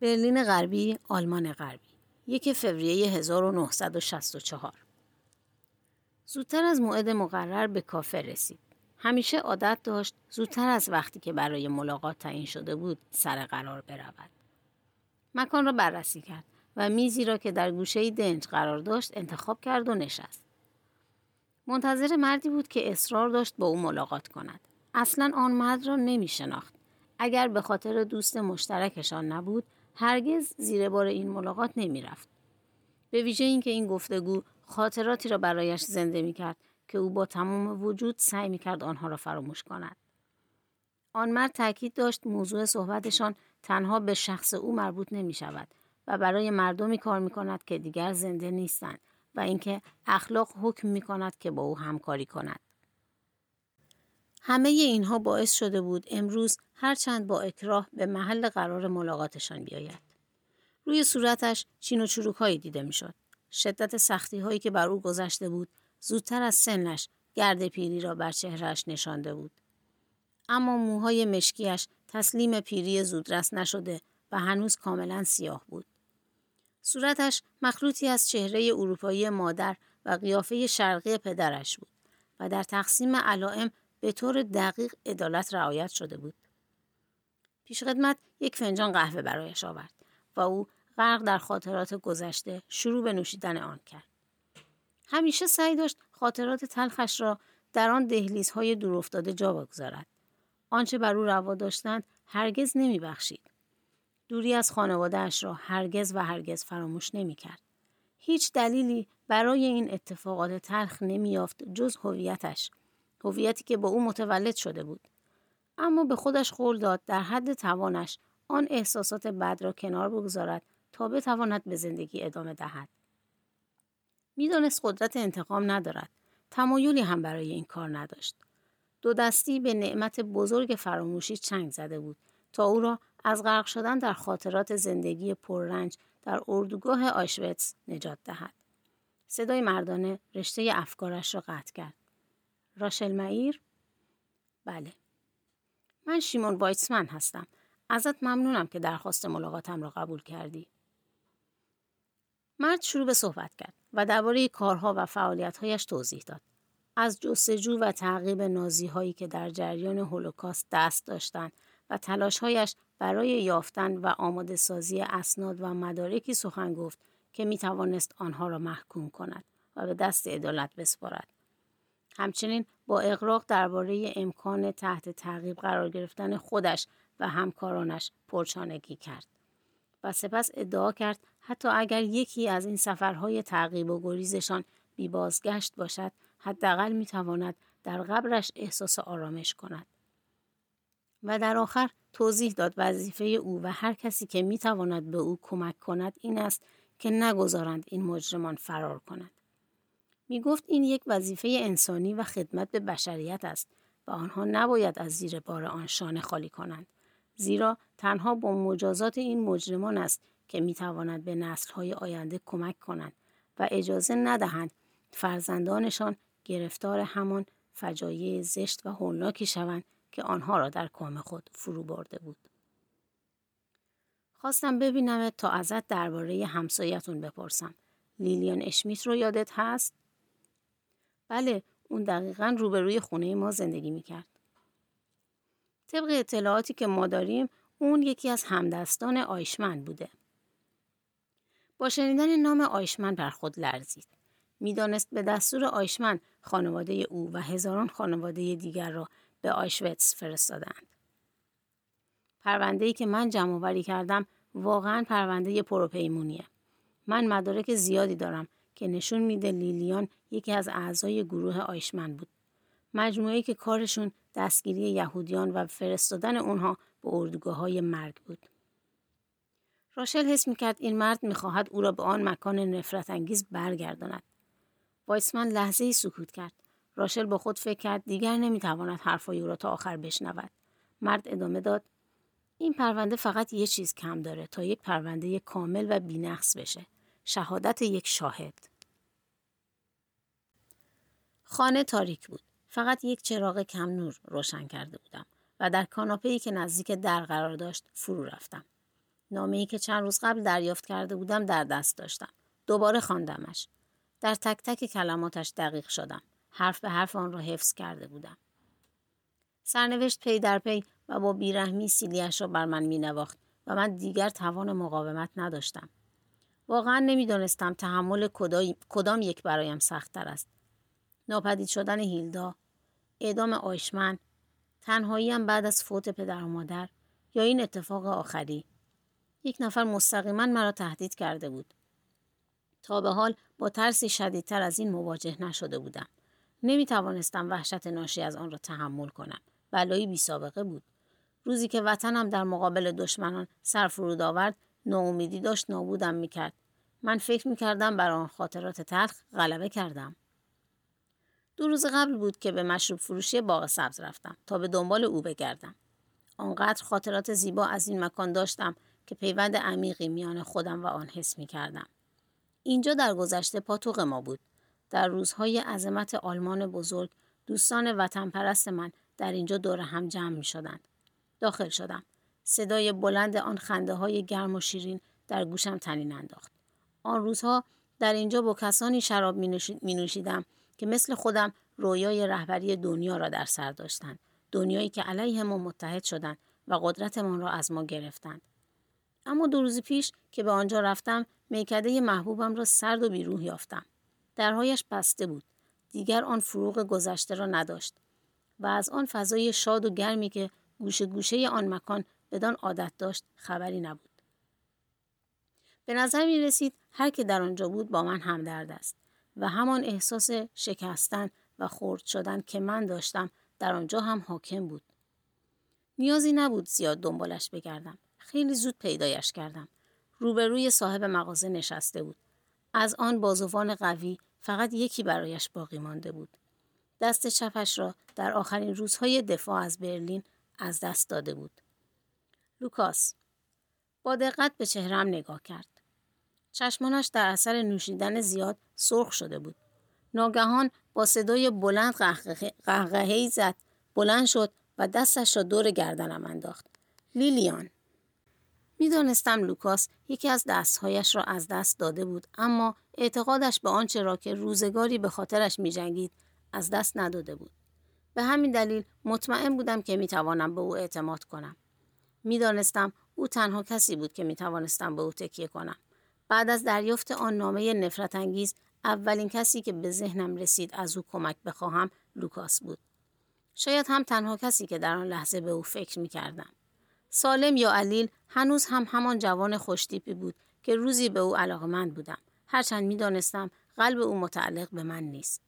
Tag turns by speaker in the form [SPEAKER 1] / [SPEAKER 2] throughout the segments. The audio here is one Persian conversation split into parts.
[SPEAKER 1] برلین غربی، آلمان غربی. یک فوریه 1964 زودتر از موعد مقرر به کافه رسید. همیشه عادت داشت زودتر از وقتی که برای ملاقات تعیین شده بود سر قرار برود. مکان را بررسی کرد و میزی را که در گوشه دنج قرار داشت انتخاب کرد و نشست. منتظر مردی بود که اصرار داشت با او ملاقات کند. اصلا آن مرد را نمی شناخت. اگر به خاطر دوست مشترکشان نبود هرگز زیر بار این ملاقات نمی رفت. به ویژه اینکه این گفتگو خاطراتی را برایش زنده می کرد که او با تمام وجود سعی می کرد آنها را فراموش کند. آن مرد تاکید داشت موضوع صحبتشان تنها به شخص او مربوط نمی شود و برای مردمی کار می کند که دیگر زنده نیستند و اینکه اخلاق حکم می کند که با او همکاری کند. همه اینها باعث شده بود امروز هرچند با اکراه به محل قرار ملاقاتشان بیاید. روی صورتش چین و چروک دیده می‌شد. شدت سختی هایی که بر او گذشته بود زودتر از سنش گرد پیری را بر چهرهش نشانده بود. اما موهای مشکیش تسلیم پیری زودرس نشده و هنوز کاملا سیاه بود. صورتش مخلوطی از چهره اروپایی مادر و قیافه شرقی پدرش بود و در تقسیم علائم به طور دقیق عدالت رعایت شده بود. پیشخدمت یک فنجان قهوه برایش آورد و او غرق در خاطرات گذشته شروع به نوشیدن آن کرد. همیشه سعی داشت خاطرات تلخش را در آن دهلیزهای دورافتاده جا بگذارد. آنچه بر او روا داشتند هرگز نمیبخشید. دوری از خانوادهاش را هرگز و هرگز فراموش نمی‌کرد. هیچ دلیلی برای این اتفاقات تلخ نمیافت جز هویتش هویتی که با او متولد شده بود اما به خودش قول داد در حد توانش آن احساسات بد را کنار بگذارد تا بتواند به زندگی ادامه دهد می‌دانست قدرت انتقام ندارد تمایلی هم برای این کار نداشت دو دستی به نعمت بزرگ فراموشی چنگ زده بود تا او را از غرق شدن در خاطرات زندگی پررنج در اردوگاه آشویتس نجات دهد. صدای مردانه رشته افکارش را قطع کرد. راشل معیر؟ بله. من شیمون وایتسمن هستم. ازت ممنونم که درخواست ملاقاتم را قبول کردی. مرد شروع به صحبت کرد و درباره کارها و فعالیتهایش توضیح داد. از جستجو و تعقیب نازی هایی که در جریان هولوکاست دست داشتند و تلاشهایش برای یافتن و آماده سازی اسناد و مدارکی سخن گفت که می توانست آنها را محکوم کند و به دست عدالت بسپارد. همچنین با اقراق درباره امکان تحت تعقیب قرار گرفتن خودش و همکارانش پرچانگی کرد و سپس ادعا کرد حتی اگر یکی از این سفرهای تعقیب و گریزشان بی بازگشت باشد حداقل می‌تواند در قبرش احساس آرامش کند. و در آخر توضیح داد وظیفه او و هر کسی که می‌تواند به او کمک کند این است که نگذارند این مجرمان فرار کند. می گفت این یک وظیفه انسانی و خدمت به بشریت است و آنها نباید از زیر بار آن شانه خالی کنند. زیرا تنها با مجازات این مجرمان است که می تواند به نسلهای آینده کمک کنند و اجازه ندهند فرزندانشان گرفتار همان فجایع زشت و هولناکی شوند که آنها را در کام خود فرو برده بود. خواستم ببینم تا ازت درباره همسایتون بپرسم. لیلیان اشمیت رو یادت هست؟ بله اون دقیقا روبروی خونه ما زندگی می‌کرد. طبق اطلاعاتی که ما داریم اون یکی از همدستان آیشمن بوده. با شنیدن نام آیشمن بر خود لرزید. می‌دانست به دستور آیشمن خانواده او و هزاران خانواده دیگر را به آیشوتس فرستادند. پرونده که من جمع کردم واقعا پرونده پروپیمونیه. من مدارک زیادی دارم که نشون میده لیلیان یکی از اعضای گروه آیشمن بود. مجموعه که کارشون دستگیری یهودیان و فرستادن اونها به اردوگاه های مرگ بود. راشل حس می‌کرد این مرد می‌خواهد او را به آن مکان نفرت انگیز برگرداند. وایسمن لحظه ای سکوت کرد. راشل با خود فکر کرد دیگر نمی‌تواند حرفای او را تا آخر بشنود. مرد ادامه داد این پرونده فقط یه چیز کم داره تا یک پرونده کامل و بینقص بشه. شهادت یک شاهد. خانه تاریک بود. فقط یک چراغ کم نور روشن کرده بودم و در کاناپه‌ای که نزدیک در قرار داشت فرو رفتم. نامه ای که چند روز قبل دریافت کرده بودم در دست داشتم. دوباره خواندمش. در تک تک کلماتش دقیق شدم. حرف به حرف آن را حفظ کرده بودم. سرنوشت پی در پی و با بیرحمی سیلیش را بر من می نواخت و من دیگر توان مقاومت نداشتم. واقعا نمی‌دانستم تحمل کدام یک برایم سختتر است. ناپدید شدن هیلدا، اعدام آیشمن، تنهاییم بعد از فوت پدر و مادر یا این اتفاق آخری. یک نفر مستقیما مرا تهدید کرده بود. تا به حال با ترسی شدیدتر از این مواجه نشده بودم. نمی توانستم وحشت ناشی از آن را تحمل کنم. بلایی بی سابقه بود. روزی که وطنم در مقابل دشمنان سر فرود آورد ناامیدی داشت نابودم می‌کرد من فکر می‌کردم بر آن خاطرات تلخ غلبه کردم دو روز قبل بود که به مشروب فروشی باغ سبز رفتم تا به دنبال او بگردم آنقدر خاطرات زیبا از این مکان داشتم که پیوند عمیقی میان خودم و آن حس می کردم. اینجا در گذشته پاتوق ما بود. در روزهای عظمت آلمان بزرگ دوستان وطن پرست من در اینجا دور هم جمع می شدند. داخل شدم. صدای بلند آن خنده های گرم و شیرین در گوشم تنین انداخت. آن روزها در اینجا با کسانی شراب می نوشیدم که مثل خودم رویای رهبری دنیا را در سر داشتند. دنیایی که علیه ما متحد شدند و قدرتمان را از ما گرفتند. اما دو روز پیش که به آنجا رفتم میکده محبوبم را سرد و بیروح یافتم. درهایش بسته بود. دیگر آن فروغ گذشته را نداشت. و از آن فضای شاد و گرمی که گوشه گوشه آن مکان بدان عادت داشت خبری نبود. به نظر می رسید هر که در آنجا بود با من همدرد است و همان احساس شکستن و خرد شدن که من داشتم در آنجا هم حاکم بود. نیازی نبود زیاد دنبالش بگردم. خیلی زود پیدایش کردم. روبروی صاحب مغازه نشسته بود. از آن بازوان قوی فقط یکی برایش باقی مانده بود. دست چپش را در آخرین روزهای دفاع از برلین از دست داده بود. لوکاس با دقت به چهرم نگاه کرد. چشمانش در اثر نوشیدن زیاد سرخ شده بود. ناگهان با صدای بلند قهقهی زد. بلند شد و دستش را دور گردنم انداخت. لیلیان. می‌دانستم لوکاس یکی از دستهایش را از دست داده بود اما اعتقادش به آنچه را که روزگاری به خاطرش میجنگید از دست نداده بود. به همین دلیل مطمئن بودم که می‌توانم به او اعتماد کنم. می‌دانستم او تنها کسی بود که می‌توانستم به او تکیه کنم. بعد از دریافت آن نامه نفرت انگیز اولین کسی که به ذهنم رسید از او کمک بخواهم لوکاس بود شاید هم تنها کسی که در آن لحظه به او فکر می کردم. سالم یا علیل هنوز هم همان جوان خوشتیپی بود که روزی به او علاقمند بودم. هرچند می دانستم قلب او متعلق به من نیست.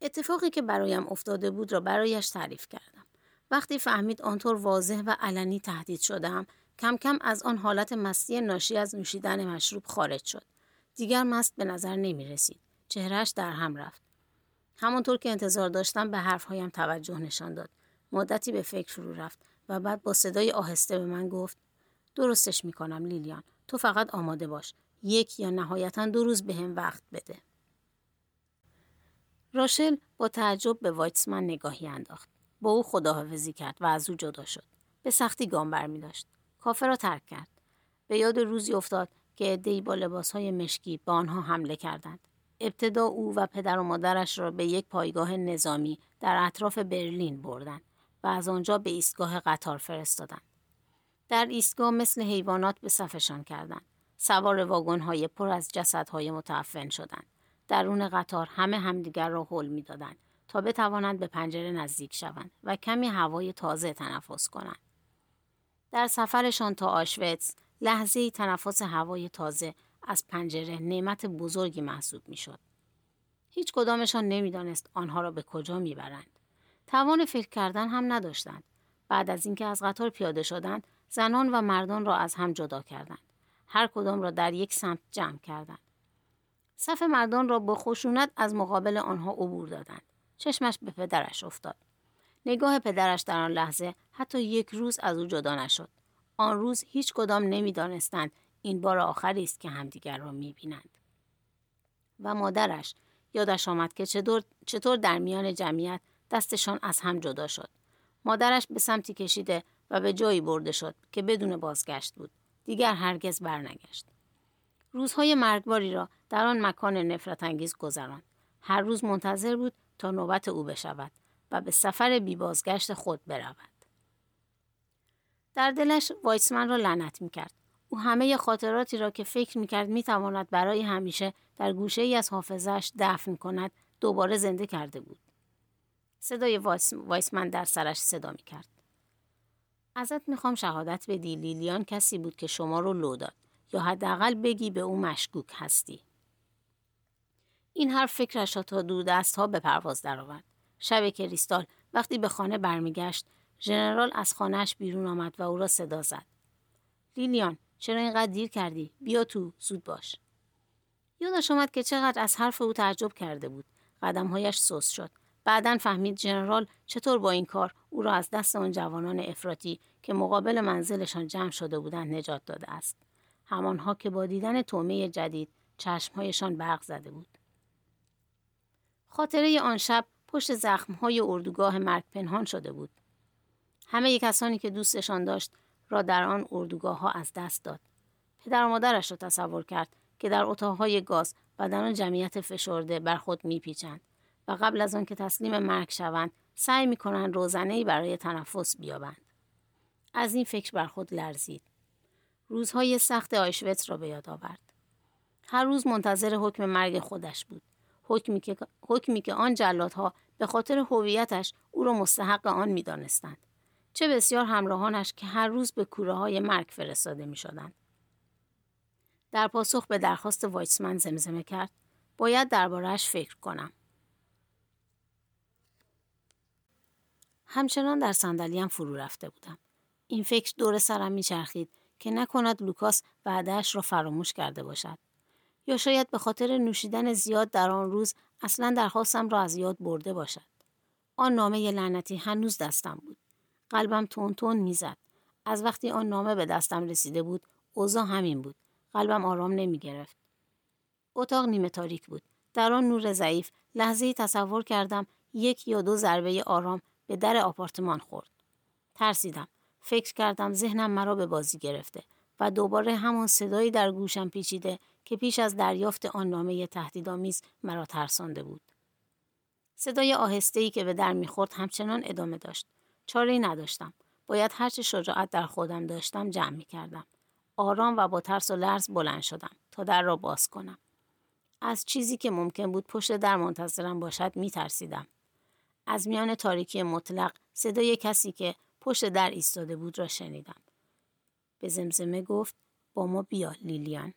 [SPEAKER 1] اتفاقی که برایم افتاده بود را برایش تعریف کردم. وقتی فهمید آنطور واضح و علنی تهدید شدم کم کم از آن حالت مستی ناشی از نوشیدن مشروب خارج شد. دیگر مست به نظر نمی رسید. چهرش در هم رفت. همانطور که انتظار داشتم به حرفهایم توجه نشان داد. مدتی به فکر فرو رفت و بعد با صدای آهسته به من گفت درستش می‌کنم لیلیان تو فقط آماده باش یک یا نهایتا دو روز به هم وقت بده راشل با تعجب به وایتسمن نگاهی انداخت با او خداحافظی کرد و از او جدا شد به سختی گام برمی داشت کافه را ترک کرد به یاد روزی افتاد که عدهای با لباسهای مشکی به آنها حمله کردند ابتدا او و پدر و مادرش را به یک پایگاه نظامی در اطراف برلین بردند و از آنجا به ایستگاه قطار فرستادند. در ایستگاه مثل حیوانات به صفشان کردند. سوار واگن‌های پر از جسدهای متعفن شدند. درون قطار همه همدیگر را حل می‌دادند تا بتوانند به پنجره نزدیک شوند و کمی هوای تازه تنفس کنند. در سفرشان تا آشویتس لحظه تنفس هوای تازه از پنجره نعمت بزرگی محسوب می‌شد. هیچ کدامشان نمی‌دانست آنها را به کجا می‌برند. توان فکر کردن هم نداشتند. بعد از اینکه از قطار پیاده شدند، زنان و مردان را از هم جدا کردند. هر کدام را در یک سمت جمع کردند. صف مردان را با خشونت از مقابل آنها عبور دادند. چشمش به پدرش افتاد. نگاه پدرش در آن لحظه حتی یک روز از او جدا نشد. آن روز هیچ کدام نمی‌دانستند این بار آخری است که همدیگر را می‌بینند. و مادرش یادش آمد که چطور, چطور در میان جمعیت دستشان از هم جدا شد. مادرش به سمتی کشیده و به جایی برده شد که بدون بازگشت بود. دیگر هرگز برنگشت. روزهای مرگباری را در آن مکان نفرت انگیز گذراند. هر روز منتظر بود تا نوبت او بشود و به سفر بیبازگشت خود برود. در دلش وایسمن را لعنت می کرد. او همه خاطراتی را که فکر می کرد می تواند برای همیشه در گوشه ای از حافظش دفن کند دوباره زنده کرده بود. صدای وایسمن در سرش صدا می کرد. ازت می‌خوام شهادت بدی لیلیان کسی بود که شما رو لو داد یا حداقل بگی به او مشکوک هستی. این حرف فکرش را تا دور دست ها به پرواز درآورد. شب کریستال وقتی به خانه برمیگشت ژنرال از خانهش بیرون آمد و او را صدا زد. لیلیان چرا اینقدر دیر کردی؟ بیا تو زود باش. یادش آمد که چقدر از حرف او تعجب کرده بود. قدمهایش سوس شد. بعدا فهمید ژنرال چطور با این کار او را از دست آن جوانان افراطی که مقابل منزلشان جمع شده بودند نجات داده است. همانها که با دیدن تومه جدید چشمهایشان برق زده بود. خاطره آن شب پشت زخمهای اردوگاه مرگ پنهان شده بود. همه کسانی که دوستشان داشت را در آن اردوگاه ها از دست داد. پدر و مادرش را تصور کرد که در اتاقهای گاز و در آن جمعیت فشرده بر خود میپیچند و قبل از آن که تسلیم مرگ شوند سعی می‌کنند روزنهای برای تنفس بیابند. از این فکر بر خود لرزید. روزهای سخت آیشوت را به یاد آورد. هر روز منتظر حکم مرگ خودش بود. حکمی که, حکمی که آن جلادها به خاطر هویتش او را مستحق آن می‌دانستند. چه بسیار همراهانش که هر روز به کوره های مرگ فرستاده می شدند. در پاسخ به درخواست وایسمن زمزمه کرد باید دربارهش فکر کنم. همچنان در صندلیم فرو رفته بودم. این فکر دور سرم میچرخید که نکند لوکاس وعدهاش را فراموش کرده باشد. یا شاید به خاطر نوشیدن زیاد در آن روز اصلا درخواستم را از یاد برده باشد. آن نامه لعنتی هنوز دستم بود. قلبم تون تون می‌زد. از وقتی آن نامه به دستم رسیده بود، اوضاع همین بود. قلبم آرام نمی گرفت. اتاق نیمه تاریک بود. در آن نور ضعیف لحظه تصور کردم یک یا دو ضربه آرام به در آپارتمان خورد. ترسیدم. فکر کردم ذهنم مرا به بازی گرفته و دوباره همان صدایی در گوشم پیچیده که پیش از دریافت آن نامه تهدیدآمیز مرا ترسانده بود. صدای آهسته‌ای که به در می‌خورد همچنان ادامه داشت. چاره نداشتم. باید هرچه شجاعت در خودم داشتم جمع می کردم. آرام و با ترس و لرز بلند شدم تا در را باز کنم. از چیزی که ممکن بود پشت در منتظرم باشد می ترسیدم. از میان تاریکی مطلق صدای کسی که پشت در ایستاده بود را شنیدم. به زمزمه گفت با ما بیا لیلیان.